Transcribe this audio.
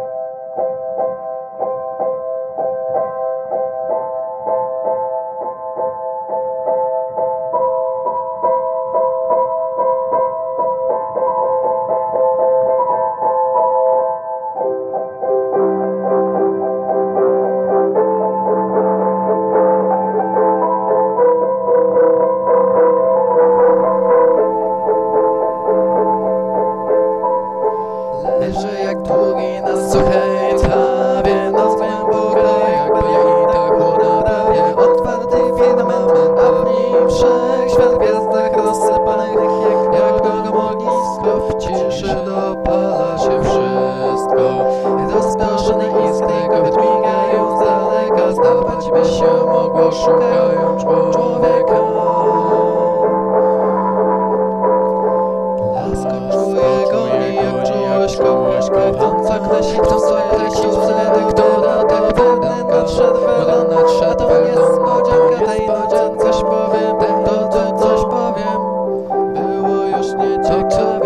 you. Wszechświat gwiazdach rozsypanych jak bogomolisko W ciszy dopala się wszystko Rozproszone iskry kobiet migają z daleka Zdawać by się mogło szukają człowieka Laskuje goni jak czułość kogoś kochająca Kresi to swoje kresi wtedy, która tak pewnie nadszedł Która nadszedł to niespodzianka tajemnicza talk to